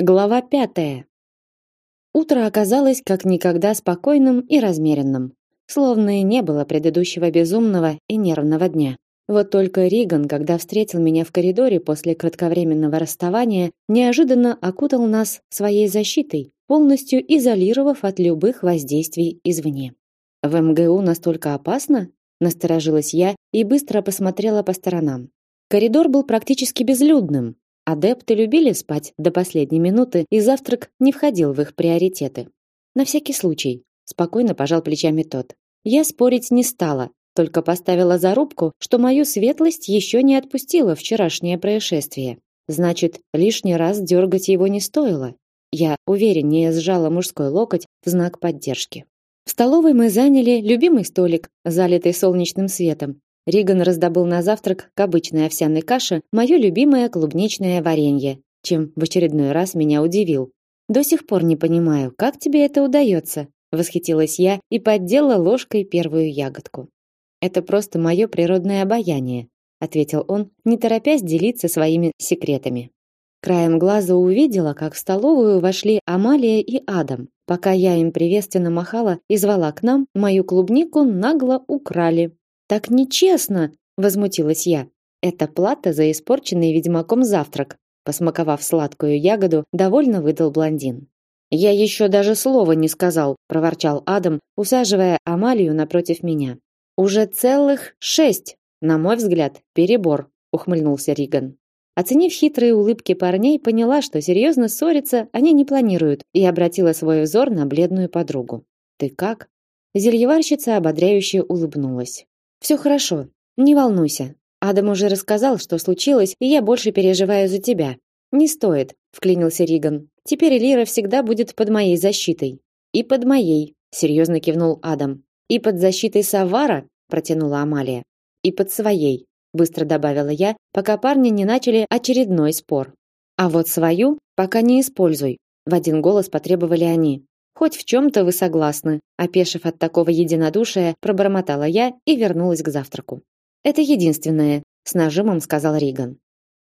Глава пятая. Утро оказалось как никогда спокойным и размеренным, словно и не было предыдущего безумного и нервного дня. Вот только Риган, когда встретил меня в коридоре после кратковременного расставания, неожиданно окутал нас своей защитой, полностью изолировав от любых воздействий извне. В МГУ настолько опасно? Насторожилась я и быстро посмотрела по сторонам. Коридор был практически безлюдным, Адепты любили спать до последней минуты, и завтрак не входил в их приоритеты. На всякий случай, спокойно пожал плечами тот. Я спорить не стала, только поставила зарубку, что мою светлость еще не отпустила вчерашнее происшествие. Значит, лишний раз дергать его не стоило. Я увереннее сжала мужской локоть в знак поддержки. В столовой мы заняли любимый столик, залитый солнечным светом, Риган раздобыл на завтрак к обычной овсяной каше мое любимое клубничное варенье, чем в очередной раз меня удивил. До сих пор не понимаю, как тебе это удается, восхитилась я и поддела ложкой первую ягодку. Это просто мое природное обаяние, ответил он, не торопясь делиться своими секретами. Краем глаза увидела, как в столовую вошли Амалия и Адам. Пока я им приветственно махала и звала к нам, мою клубнику нагло украли. Так нечестно, возмутилась я. Это плата за испорченный ведьмаком завтрак, посмаковав сладкую ягоду, довольно выдал блондин. Я еще даже слова не сказал, проворчал Адам, усаживая Амалию напротив меня. Уже целых шесть, на мой взгляд, перебор, ухмыльнулся Риган. Оценив хитрые улыбки парней, поняла, что серьезно ссориться они не планируют, и обратила свой взор на бледную подругу. Ты как? Зельеварщица ободряюще улыбнулась. Все хорошо, не волнуйся. Адам уже рассказал, что случилось, и я больше переживаю за тебя. Не стоит, вклинился Риган. Теперь Лира всегда будет под моей защитой. И под моей, серьезно кивнул Адам. И под защитой Савара, протянула Амалия. И под своей, быстро добавила я, пока парни не начали очередной спор. А вот свою пока не используй, в один голос потребовали они. Хоть в чем-то вы согласны, опешив от такого единодушия, пробормотала я и вернулась к завтраку. Это единственное, с нажимом сказал Риган.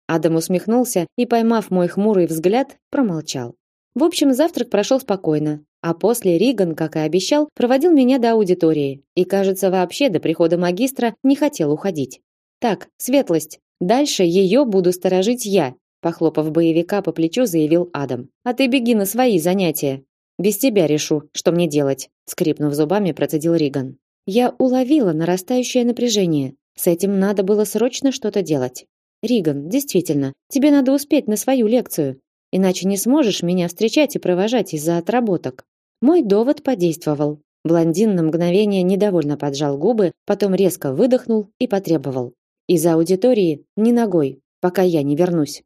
Адам усмехнулся и, поймав мой хмурый взгляд, промолчал. В общем, завтрак прошел спокойно, а после Риган, как и обещал, проводил меня до аудитории и, кажется, вообще до прихода магистра не хотел уходить. Так, светлость, дальше ее буду сторожить я, похлопав боевика по плечу, заявил Адам. А ты беги на свои занятия. Без тебя решу, что мне делать, скрипнув зубами, процедил Риган. Я уловила нарастающее напряжение. С этим надо было срочно что-то делать. Риган, действительно, тебе надо успеть на свою лекцию, иначе не сможешь меня встречать и провожать из-за отработок. Мой довод подействовал. Блондин на мгновение недовольно поджал губы, потом резко выдохнул и потребовал: "Из аудитории ни ногой, пока я не вернусь".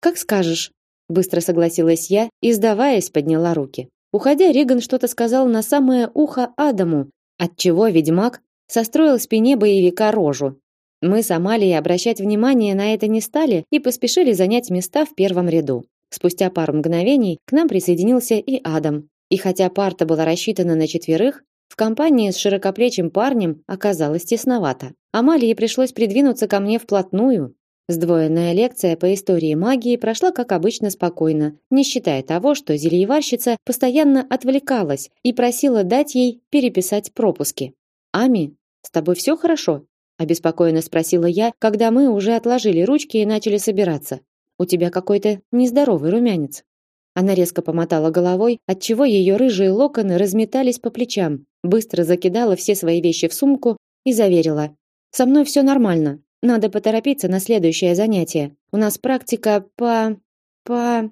"Как скажешь", быстро согласилась я и сдаваясь подняла руки. Уходя, Риган что-то сказал на самое ухо Адаму, отчего ведьмак состроил спине боевика рожу. Мы с Амалией обращать внимание на это не стали и поспешили занять места в первом ряду. Спустя пару мгновений к нам присоединился и Адам. И хотя парта была рассчитана на четверых, в компании с широкоплечим парнем оказалось тесновато. Амалии пришлось придвинуться ко мне вплотную, Сдвоенная лекция по истории магии прошла, как обычно, спокойно, не считая того, что зельеварщица постоянно отвлекалась и просила дать ей переписать пропуски. «Ами, с тобой все хорошо?» – обеспокоенно спросила я, когда мы уже отложили ручки и начали собираться. «У тебя какой-то нездоровый румянец». Она резко помотала головой, отчего ее рыжие локоны разметались по плечам, быстро закидала все свои вещи в сумку и заверила: "Со мной все нормально. Надо поторопиться на следующее занятие. У нас практика по по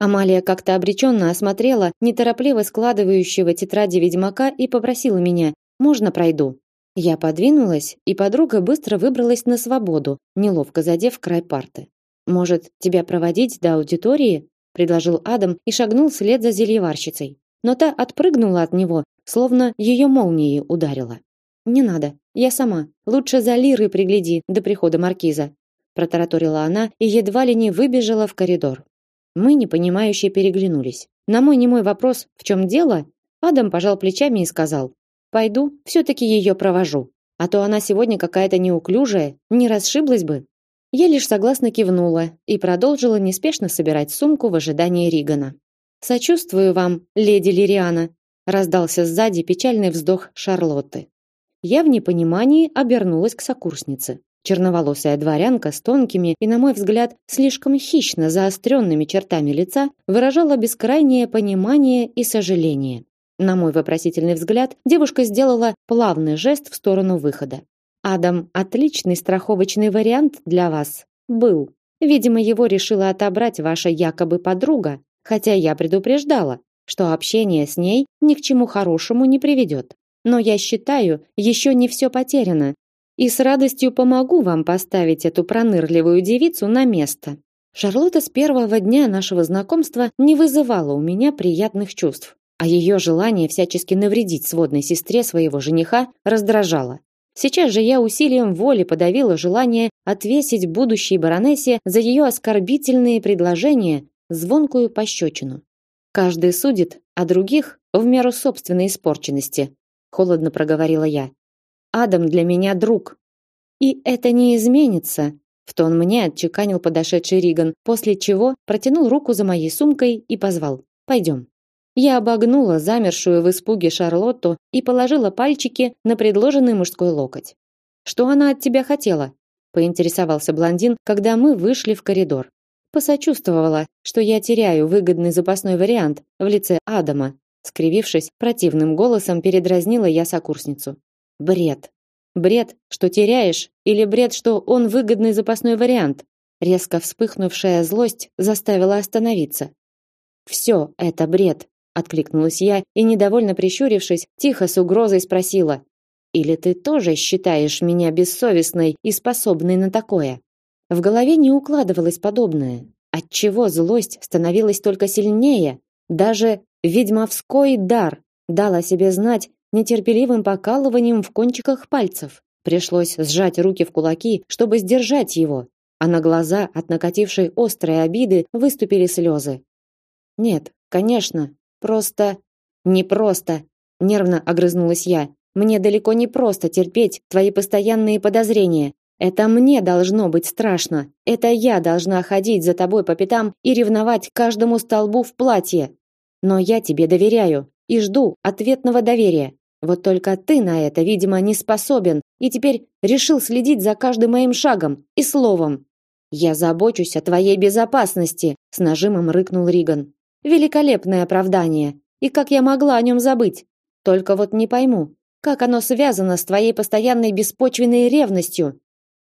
Амалия как-то обреченно осмотрела неторопливо складывающего тетради ведьмака и попросила меня: "Можно пройду?" Я подвинулась, и подруга быстро выбралась на свободу, неловко задев край парты. "Может, тебя проводить до аудитории?" предложил Адам и шагнул вслед за зельеварщицей. Но та отпрыгнула от него, словно ее молнией ударила. Не надо, я сама. Лучше за Лирой пригляди до прихода маркиза, протараторила она и едва ли не выбежала в коридор. Мы непонимающе переглянулись. На мой немой вопрос, в чем дело, Адам пожал плечами и сказал: "Пойду, все таки ее провожу, а то она сегодня какая-то неуклюжая, не расшиблась бы". Я лишь согласно кивнула и продолжила неспешно собирать сумку в ожидании Ригана. Сочувствую вам, леди Лириана, раздался сзади печальный вздох Шарлотты. Я в непонимании обернулась к сокурснице. Черноволосая дворянка с тонкими и, на мой взгляд, слишком хищно заостренными чертами лица выражала бескрайнее понимание и сожаление. На мой вопросительный взгляд, девушка сделала плавный жест в сторону выхода. Адам отличный страховочный вариант для вас был. Видимо, его решила отобрать ваша якобы подруга, хотя я предупреждала, что общение с ней ни к чему хорошему не приведет. Но я считаю, еще не все потеряно, и с радостью помогу вам поставить эту пронырливую девицу на место. Шарлотта с первого дня нашего знакомства не вызывала у меня приятных чувств, а ее желание всячески навредить сводной сестре своего жениха раздражало. Сейчас же я усилием воли подавила желание отвесить будущей баронессе за ее оскорбительные предложения звонкую пощечину. Каждый судит о других в меру собственной испорченности, холодно проговорила я. Адам для меня друг. И это не изменится, в тон мне отчеканил подошедший Риган, после чего протянул руку за моей сумкой и позвал: "Пойдем". Я обогнула замершую в испуге Шарлотту и положила пальчики на предложенный мужской локоть. Что она от тебя хотела? поинтересовался блондин, когда мы вышли в коридор. Посочувствовала, что я теряю выгодный запасной вариант в лице Адама. Скривившись, противным голосом передразнила я сокурсницу. Бред. Бред, что теряешь, или бред, что он выгодный запасной вариант? Резко вспыхнувшая злость заставила остановиться. Все это бред, откликнулась я и недовольно прищурившись, тихо с угрозой спросила: "Или ты тоже считаешь меня бессовестной и способной на такое?" В голове не укладывалось подобное. Отчего злость становилась только сильнее? Даже ведьмовской дар дал о себе знать нетерпеливым покалыванием в кончиках пальцев. Пришлось сжать руки в кулаки, чтобы сдержать его, а на глаза от накатившей острой обиды выступили слезы. Нет, конечно, просто не просто, нервно огрызнулась я. Мне далеко не просто терпеть твои постоянные подозрения. Это мне должно быть страшно. Это я должна ходить за тобой по пятам и ревновать каждому столбу в платье. Но я тебе доверяю и жду ответного доверия. Вот только ты на это, видимо, не способен и теперь решил следить за каждым моим шагом и словом. Я забочусь о твоей безопасности, с нажимом рыкнул Риган. Великолепное оправдание. И как я могла о нем забыть? Только вот не пойму, как оно связано с твоей постоянной беспочвенной ревностью.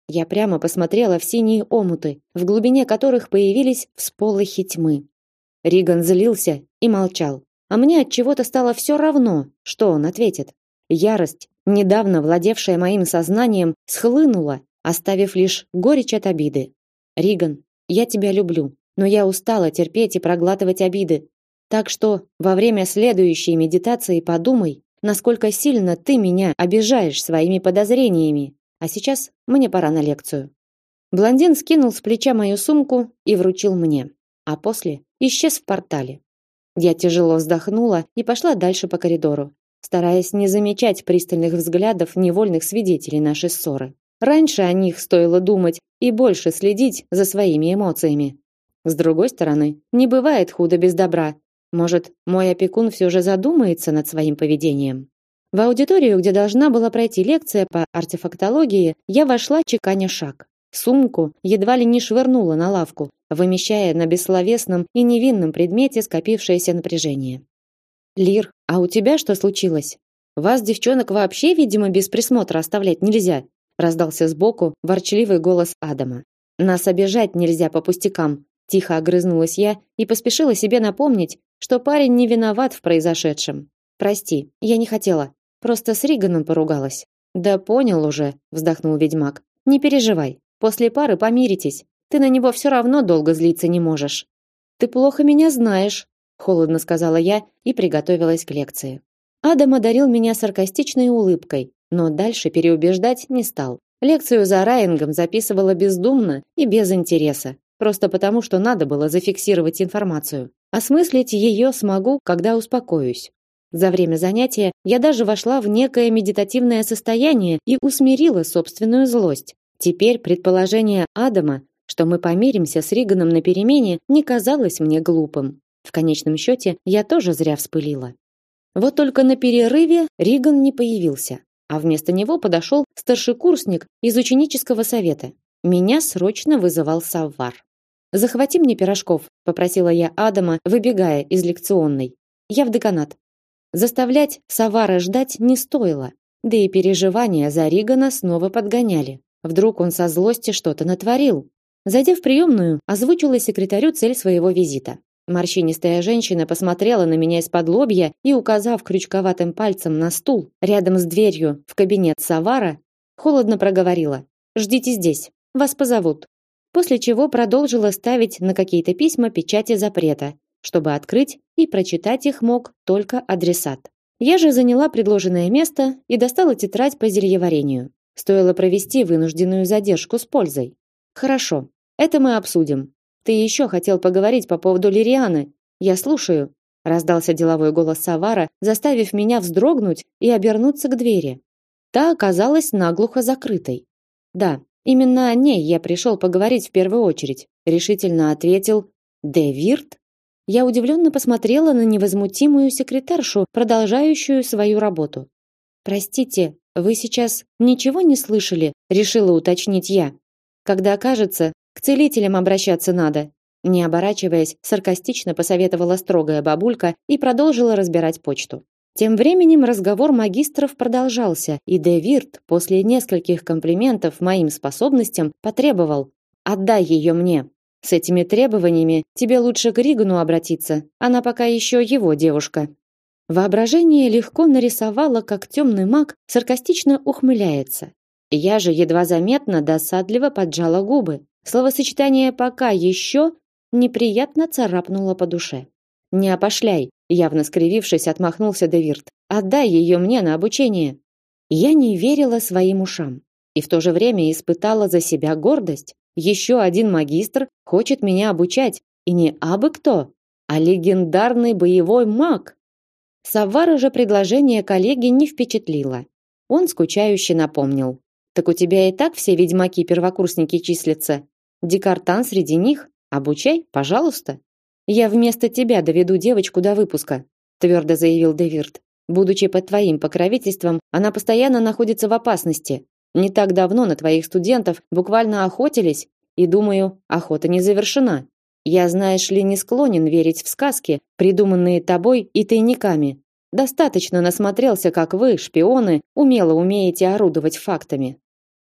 Я прямо посмотрела в синие омуты, в глубине которых появились всполохи тьмы. Риган злился и молчал, а мне от чего-то стало все равно, что он ответит. Ярость, недавно владевшая моим сознанием, схлынула, оставив лишь горечь от обиды. Риган, я тебя люблю, но я устала терпеть и проглатывать обиды. Так что во время следующей медитации подумай, насколько сильно ты меня обижаешь своими подозрениями. А сейчас мне пора на лекцию. Блондин скинул с плеча мою сумку и вручил мне, а после исчез в портале. Я тяжело вздохнула и пошла дальше по коридору, стараясь не замечать пристальных взглядов невольных свидетелей нашей ссоры. Раньше о них стоило думать и больше следить за своими эмоциями. С другой стороны, не бывает худо без добра. Может, мой опекун все же задумается над своим поведением. В аудиторию, где должна была пройти лекция по артефактологии, я вошла чеканя шаг. Сумку едва ли не швырнула на лавку, вымещая на бессловесном и невинном предмете скопившееся напряжение. Лир, а у тебя что случилось? Вас, девчонок, вообще, видимо, без присмотра оставлять нельзя, раздался сбоку ворчливый голос Адама. Нас обижать нельзя по пустякам, тихо огрызнулась я и поспешила себе напомнить, что парень не виноват в произошедшем. Прости, я не хотела. Просто с Риганом поругалась. Да понял уже, вздохнул ведьмак. Не переживай. После пары помиритесь. Ты на него все равно долго злиться не можешь. Ты плохо меня знаешь, холодно сказала я и приготовилась к лекции. Адам одарил меня саркастичной улыбкой, но дальше переубеждать не стал. Лекцию за Райингом записывала бездумно и без интереса, просто потому, что надо было зафиксировать информацию. Осмыслить ее смогу, когда успокоюсь. За время занятия я даже вошла в некое медитативное состояние и усмирила собственную злость. Теперь предположения Адама что мы помиримся с Риганом на перемене, не казалось мне глупым. В конечном счете, я тоже зря вспылила. Вот только на перерыве Риган не появился, а вместо него подошел старшекурсник из ученического совета. Меня срочно вызывал Саввар. «Захвати мне пирожков», — попросила я Адама, выбегая из лекционной. «Я в деканат». Заставлять Савара ждать не стоило, да и переживания за Ригана снова подгоняли. Вдруг он со злости что-то натворил. Зайдя в приемную, озвучила секретарю цель своего визита. Морщинистая женщина посмотрела на меня из-под лобья и, указав крючковатым пальцем на стул рядом с дверью в кабинет Савара, холодно проговорила: "Ждите здесь, вас позовут". После чего продолжила ставить на какие-то письма печати запрета, чтобы открыть и прочитать их мог только адресат. Я же заняла предложенное место и достала тетрадь по зельеварению. Стоило провести вынужденную задержку с пользой. Хорошо, это мы обсудим. Ты еще хотел поговорить по поводу Лирианы. Я слушаю. Раздался деловой голос Савара, заставив меня вздрогнуть и обернуться к двери. Та оказалась наглухо закрытой. Да, именно о ней я пришел поговорить в первую очередь. Решительно ответил Девирт. Я удивленно посмотрела на невозмутимую секретаршу, продолжающую свою работу. Простите, вы сейчас ничего не слышали? Решила уточнить я. Когда кажется, к целителям обращаться надо. Не оборачиваясь, саркастично посоветовала строгая бабулька и продолжила разбирать почту. Тем временем разговор магистров продолжался, и Девирт после нескольких комплиментов моим способностям потребовал: "Отдай ее мне. С этими требованиями тебе лучше к Ригану обратиться. Она пока еще его девушка". Воображение легко нарисовало, как темный маг саркастично ухмыляется. Я же едва заметно досадливо поджала губы. Словосочетание «пока еще» неприятно царапнуло по душе. «Не опошляй», явно скривившись, отмахнулся Девирт. «Отдай ее мне на обучение». Я не верила своим ушам и в то же время испытала за себя гордость. Еще один магистр хочет меня обучать, и не абы кто, а легендарный боевой маг. Саввара же предложение коллеги не впечатлило. Он скучающе напомнил: "Так у тебя и так все ведьмаки-первокурсники числятся. Декартан среди них. Обучай, пожалуйста. Я вместо тебя доведу девочку до выпуска, твердо заявил Девирт. Будучи под твоим покровительством, она постоянно находится в опасности. Не так давно на твоих студентов буквально охотились, и думаю, охота не завершена. Я, знаешь ли, не склонен верить в сказки, придуманные тобой и тайниками. Достаточно насмотрелся, как вы, шпионы, умело умеете орудовать фактами.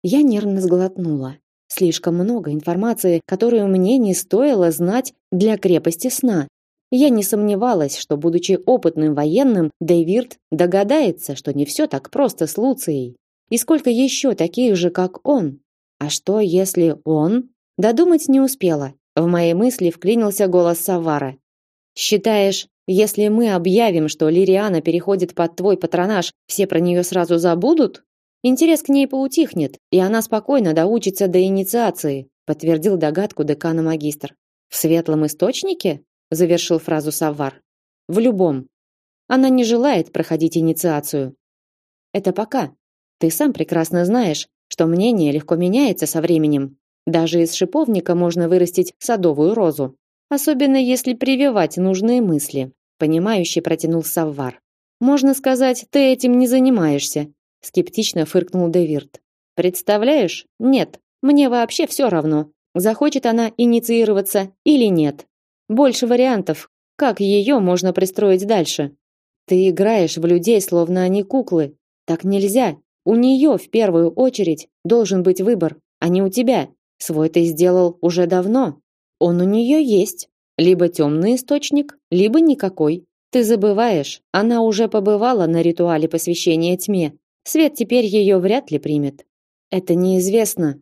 Я нервно сглотнула. Слишком много информации, которую мне не стоило знать для крепости сна. Я не сомневалась, что, будучи опытным военным, Дэвирт догадается, что не все так просто с Луцией. И сколько еще таких же, как он? А что, если он? Додумать не успела. В мои мысли вклинился голос Савара. «Считаешь, если мы объявим, что Лириана переходит под твой патронаж, все про нее сразу забудут?» Интерес к ней поутихнет, и она спокойно доучится до инициации, подтвердил догадку декана магистр. В светлом источнике? завершил фразу Саввар. В любом. Она не желает проходить инициацию. Это пока. Ты сам прекрасно знаешь, что мнение легко меняется со временем. Даже из шиповника можно вырастить садовую розу, особенно если прививать нужные мысли. Понимающе протянул Саввар. Можно сказать, ты этим не занимаешься, скептично фыркнул Девирт. Представляешь? Нет. Мне вообще все равно, захочет она инициироваться или нет. Больше вариантов, как ее можно пристроить дальше. Ты играешь в людей, словно они куклы. Так нельзя. У нее в первую очередь должен быть выбор, а не у тебя. Свой ты сделал уже давно. Он у нее есть. Либо темный источник, либо никакой. Ты забываешь, она уже побывала на ритуале посвящения тьме. Свет теперь ее вряд ли примет. Это неизвестно.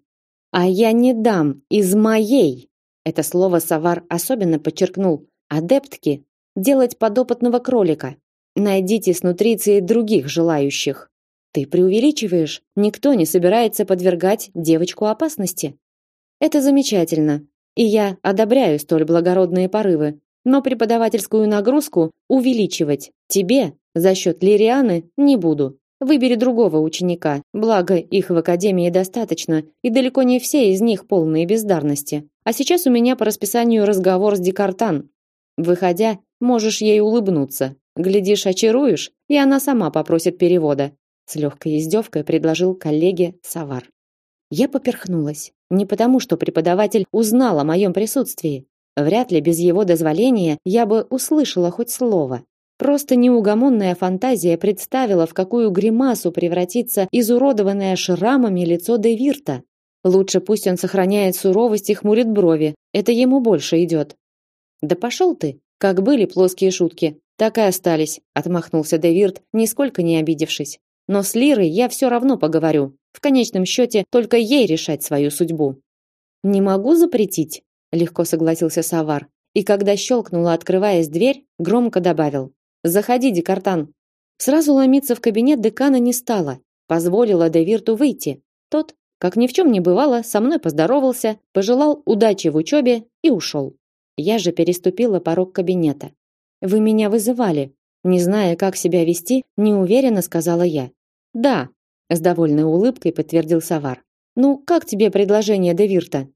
А я не дам из моей. Это слово Савар особенно подчеркнул. Адептки делать подопытного кролика. Найдите с нутрицией других желающих. Ты преувеличиваешь. Никто не собирается подвергать девочку опасности. Это замечательно. И я одобряю столь благородные порывы. Но преподавательскую нагрузку увеличивать тебе за счет Лирианы не буду. Выбери другого ученика. Благо, их в академии достаточно, и далеко не все из них полные бездарности. А сейчас у меня по расписанию разговор с Декартан. Выходя, можешь ей улыбнуться. Глядишь, очаруешь, и она сама попросит перевода. С легкой издевкой предложил коллеге Савар. Я поперхнулась. Не потому, что преподаватель узнал о моем присутствии. Вряд ли без его дозволения я бы услышала хоть слово. Просто неугомонная фантазия представила, в какую гримасу превратится изуродованное шрамами лицо Девирта. Лучше пусть он сохраняет суровость и хмурит брови. Это ему больше идет. Да пошел ты. Как были плоские шутки, так и остались, отмахнулся Девирт, нисколько не обидевшись. Но с Лирой я все равно поговорю. В конечном счете только ей решать свою судьбу. Не могу запретить, легко согласился Савар. И когда щелкнула, открываясь дверь, громко добавил: "Заходи, Декартан". Сразу ломиться в кабинет декана не стала, позволила Девирту выйти. Тот, как ни в чем не бывало, со мной поздоровался, пожелал удачи в учебе и ушел. Я же переступила порог кабинета. Вы меня вызывали, не зная, как себя вести, неуверенно сказала я. Да, с довольной улыбкой подтвердил Савар. Ну, как тебе предложение Девирта?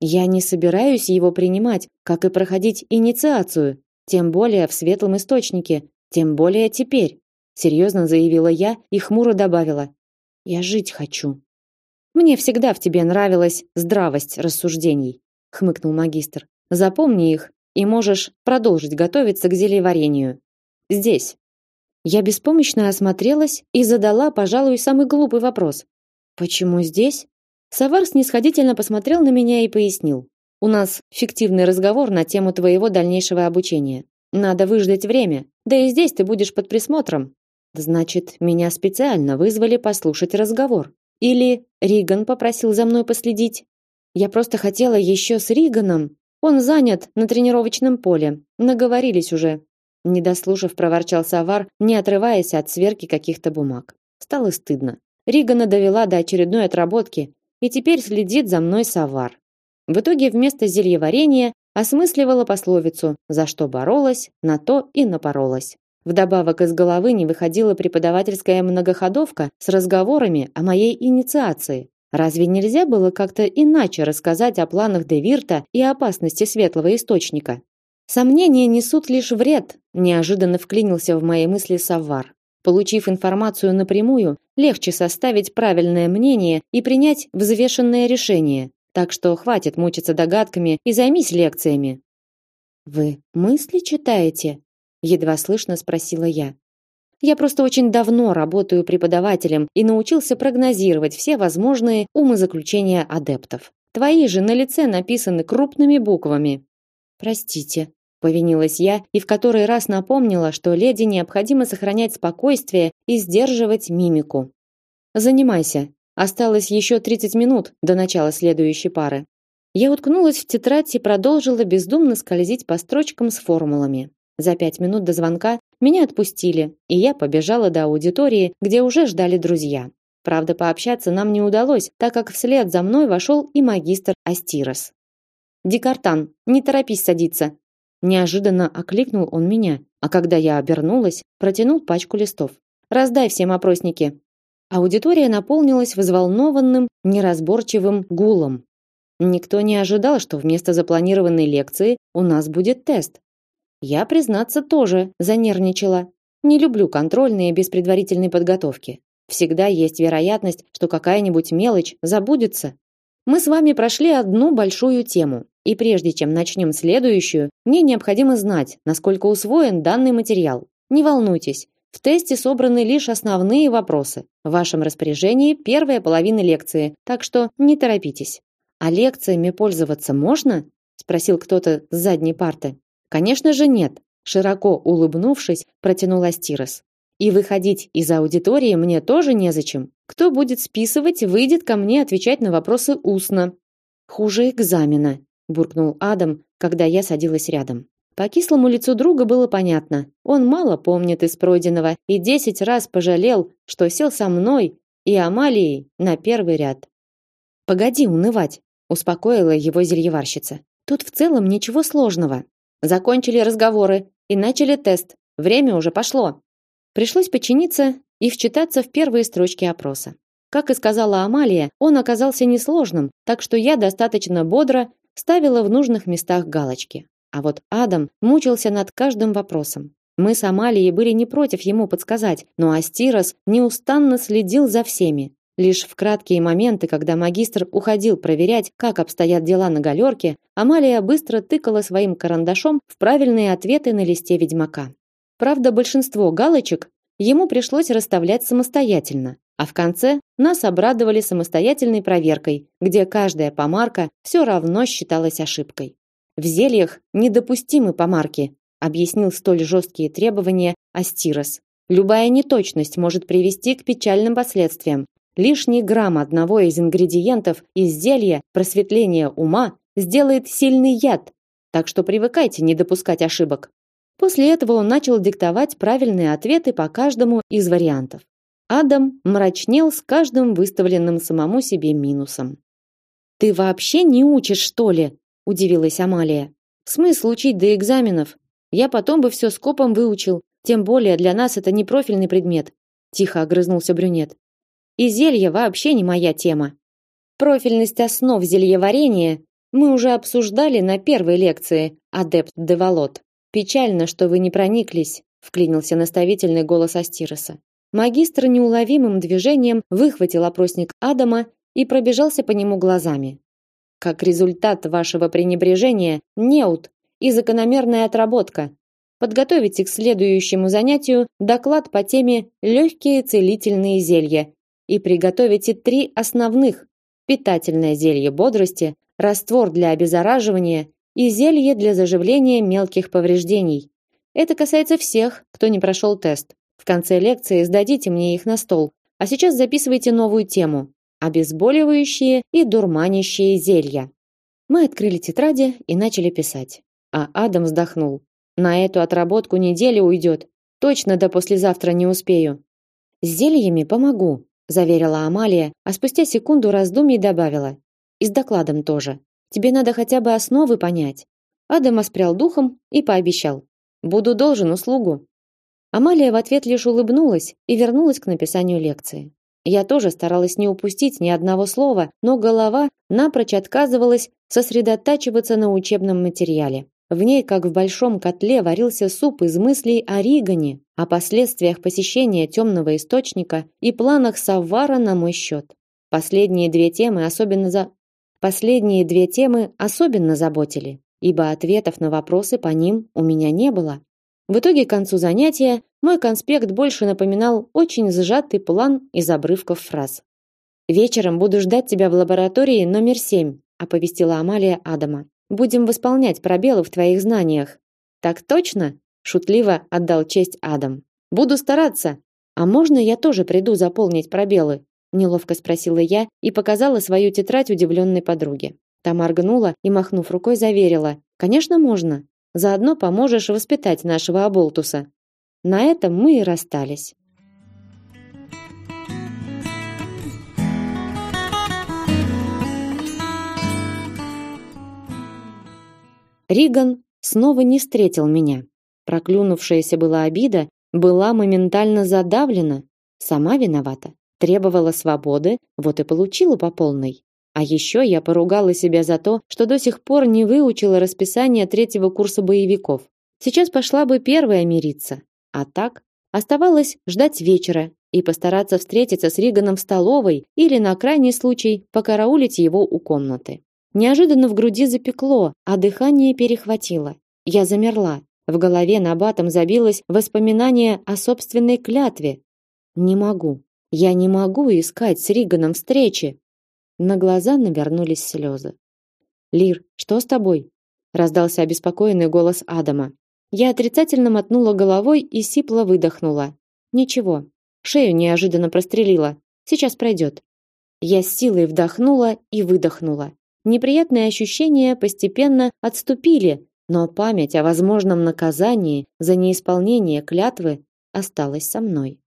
Я не собираюсь его принимать, как и проходить инициацию, тем более в светлом источнике, тем более теперь, серьезно заявила я и хмуро добавила: я жить хочу. Мне всегда в тебе нравилась здравость рассуждений, хмыкнул магистр. Запомни их, и можешь продолжить готовиться к зельеварению. Здесь. Я беспомощно осмотрелась и задала, пожалуй, самый глупый вопрос. Почему здесь? Савар снисходительно посмотрел на меня и пояснил: "У нас фиктивный разговор на тему твоего дальнейшего обучения. Надо выждать время. Да и здесь ты будешь под присмотром. Значит, меня специально вызвали послушать разговор. Или Риган попросил за мной последить. Я просто хотела еще с Риганом. Он занят на тренировочном поле. Наговорились уже. Не дослушав, проворчал Савар, не отрываясь от сверки каких-то бумаг. Стало стыдно. Ригана довела до очередной отработки, и теперь следит за мной Савар. В итоге вместо зельеварения осмысливала пословицу «за что боролась, на то и напоролась». Вдобавок из головы не выходила преподавательская многоходовка с разговорами о моей инициации. Разве нельзя было как-то иначе рассказать о планах Девирта и опасности светлого источника? Сомнения несут лишь вред, неожиданно вклинился в мои мысли Саввар. Получив информацию напрямую, легче составить правильное мнение и принять взвешенное решение. Так что хватит мучиться догадками и займись лекциями. Вы мысли читаете? едва слышно спросила я. Я просто очень давно работаю преподавателем и научился прогнозировать все возможные умозаключения адептов. Твои же на лице написаны крупными буквами. Простите, повинилась я и в который раз напомнила, что леди необходимо сохранять спокойствие и сдерживать мимику. Занимайся. Осталось еще 30 минут до начала следующей пары. Я уткнулась в тетрадь и продолжила бездумно скользить по строчкам с формулами. За пять минут до звонка меня отпустили, и я побежала до аудитории, где уже ждали друзья. Правда, пообщаться нам не удалось, так как вслед за мной вошел и магистр Астирос. Декартан, не торопись садиться. Неожиданно окликнул он меня, а когда я обернулась, протянул пачку листов. Раздай всем опросники. Аудитория наполнилась взволнованным, неразборчивым гулом. Никто не ожидал, что вместо запланированной лекции у нас будет тест. Я, признаться, тоже занервничала. Не люблю контрольные без предварительной подготовки. Всегда есть вероятность, что какая-нибудь мелочь забудется. Мы с вами прошли одну большую тему. И прежде чем начнем следующую, мне необходимо знать, насколько усвоен данный материал. Не волнуйтесь, в тесте собраны лишь основные вопросы. В вашем распоряжении первая половина лекции, так что не торопитесь. А лекциями пользоваться можно? спросил кто-то с задней парты. Конечно же нет, широко улыбнувшись, протянул Астирос. И выходить из аудитории мне тоже незачем. Кто будет списывать, выйдет ко мне отвечать на вопросы устно. Хуже экзамена, буркнул Адам, когда я садилась рядом. По кислому лицу друга было понятно. Он мало помнит из пройденного и десять раз пожалел, что сел со мной и Амалией на первый ряд. Погоди унывать, успокоила его зельеварщица. Тут в целом ничего сложного. Закончили разговоры и начали тест. Время уже пошло. Пришлось подчиниться и вчитаться в первые строчки опроса. Как и сказала Амалия, он оказался несложным, так что я достаточно бодро ставила в нужных местах галочки. А вот Адам мучился над каждым вопросом. Мы с Амалией были не против ему подсказать, но Астирос неустанно следил за всеми. Лишь в краткие моменты, когда магистр уходил проверять, как обстоят дела на галерке, Амалия быстро тыкала своим карандашом в правильные ответы на листе ведьмака. Правда, большинство галочек ему пришлось расставлять самостоятельно, а в конце нас обрадовали самостоятельной проверкой, где каждая помарка все равно считалась ошибкой. В зельях недопустимы помарки, объяснил столь жесткие требования Астирос. Любая неточность может привести к печальным последствиям. Лишний грамм одного из ингредиентов из зелья просветления ума сделает сильный яд, так что привыкайте не допускать ошибок. После этого он начал диктовать правильные ответы по каждому из вариантов. Адам мрачнел с каждым выставленным самому себе минусом. Ты вообще не учишь, что ли? удивилась Амалия. Смысл учить до экзаменов? Я потом бы все скопом выучил, тем более для нас это не профильный предмет, тихо огрызнулся брюнет. И зелье вообще не моя тема. Профильность основ зельеварения мы уже обсуждали на первой лекции, адепт Деволот. Печально, что вы не прониклись, вклинился наставительный голос Астироса. Магистр неуловимым движением выхватил опросник Адама и пробежался по нему глазами. Как результат вашего пренебрежения, неуд и закономерная отработка. Подготовите к следующему занятию доклад по теме легкие целительные зелья и приготовите три основных: питательное зелье бодрости, раствор для обеззараживания и зелье для заживления мелких повреждений. Это касается всех, кто не прошел тест. В конце лекции сдадите мне их на стол. А сейчас записывайте новую тему: обезболивающие и дурманящие зелья. Мы открыли тетради и начали писать. А Адам вздохнул. На эту отработку неделя уйдет. Точно до послезавтра не успею. С зельями помогу, заверила Амалия, а спустя секунду раздумий добавила: и с докладом тоже. Тебе надо хотя бы основы понять. Адам оспрял духом и пообещал: буду должен услугу. Амалия в ответ лишь улыбнулась и вернулась к написанию лекции. Я тоже старалась не упустить ни одного слова, но голова напрочь отказывалась сосредотачиваться на учебном материале. В ней, как в большом котле, варился суп из мыслей о Ригане, о последствиях посещения темного источника и планах Саввара на мой счет. Последние две темы особенно за Последние две темы особенно заботили, ибо ответов на вопросы по ним у меня не было. В итоге к концу занятия мой конспект больше напоминал очень сжатый план из обрывков фраз. Вечером буду ждать тебя в лаборатории номер семь, оповестила Амалия Адама. Будем восполнять пробелы в твоих знаниях. Так точно? шутливо отдал честь Адам. Буду стараться. А можно я тоже приду заполнить пробелы? неловко спросила я и показала свою тетрадь удивленной подруге. Та моргнула и махнув рукой заверила: "Конечно, можно. Заодно поможешь воспитать нашего оболтуса". На этом мы и расстались. Риган снова не встретил меня. Проклюнувшаяся была обида была моментально задавлена. Сама виновата. Требовала свободы, вот и получила по полной. А еще я поругала себя за то, что до сих пор не выучила расписание третьего курса боевиков. Сейчас пошла бы первая мириться. А так, оставалось ждать вечера и постараться встретиться с Риганом в столовой или на крайний случай покараулить его у комнаты. Неожиданно в груди запекло, а дыхание перехватило. Я замерла. В голове набатом забилось воспоминание о собственной клятве. Не могу. Я не могу искать с Риганом встречи. На глаза навернулись слезы. Лир, что с тобой? раздался обеспокоенный голос Адама. Я отрицательно мотнула головой и сипло выдохнула. Ничего. Шею неожиданно прострелила. Сейчас пройдет. Я с силой вдохнула и выдохнула. Неприятные ощущения постепенно отступили, но память о возможном наказании за неисполнение клятвы осталась со мной.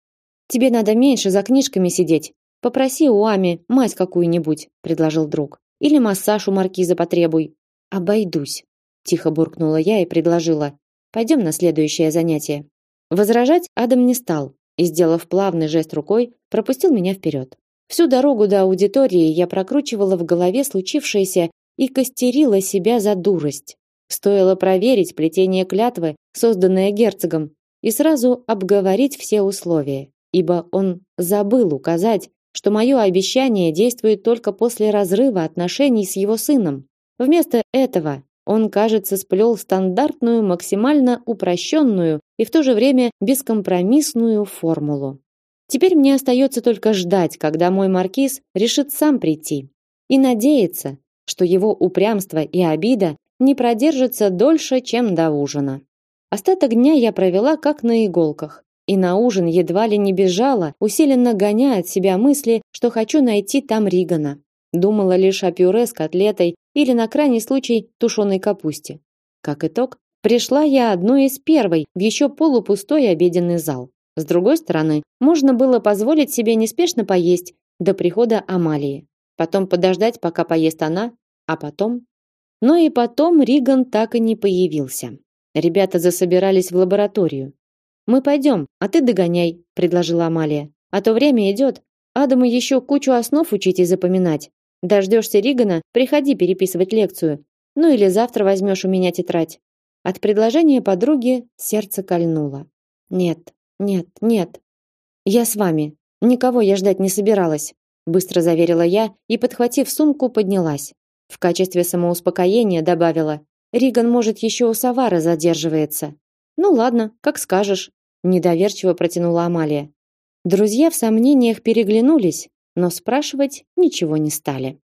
Тебе надо меньше за книжками сидеть. Попроси у Ами мазь какую-нибудь, предложил друг. Или массаж у маркиза потребуй. Обойдусь, тихо буркнула я и предложила: "Пойдем на следующее занятие". Возражать Адам не стал. и, сделав плавный жест рукой, пропустил меня вперед. Всю дорогу до аудитории я прокручивала в голове случившееся и костерила себя за дурость. Стоило проверить плетение клятвы, созданное герцогом, и сразу обговорить все условия, ибо он забыл указать, что мое обещание действует только после разрыва отношений с его сыном. Вместо этого он, кажется, сплел стандартную, максимально упрощенную и в то же время бескомпромиссную формулу. Теперь мне остается только ждать, когда мой маркиз решит сам прийти, и надеяться, что его упрямство и обида не продержатся дольше, чем до ужина. Остаток дня я провела как на иголках, и на ужин едва ли не бежала, усиленно гоняя от себя мысли, что хочу найти там Ригана. Думала лишь о пюре с котлетой или на крайний случай тушеной капусте. Как итог, пришла я одной из первой в еще полупустой обеденный зал. С другой стороны, можно было позволить себе неспешно поесть до прихода Амалии. Потом подождать, пока поест она, а потом... Но и потом Риган так и не появился. Ребята засобирались в лабораторию. «Мы пойдем, а ты догоняй», — предложила Амалия. «А то время идет. Адаму еще кучу основ учить и запоминать. Дождешься Ригана, приходи переписывать лекцию. Ну или завтра возьмешь у меня тетрадь. От предложения подруги сердце кольнуло. Нет, нет, нет. Я с вами. Никого я ждать не собиралась, быстро заверила я и, подхватив сумку, поднялась. В качестве самоуспокоения добавила: Риган может еще у Савара задерживается. Ну ладно, как скажешь, недоверчиво протянула Амалия. Друзья в сомнениях переглянулись, но спрашивать ничего не стали.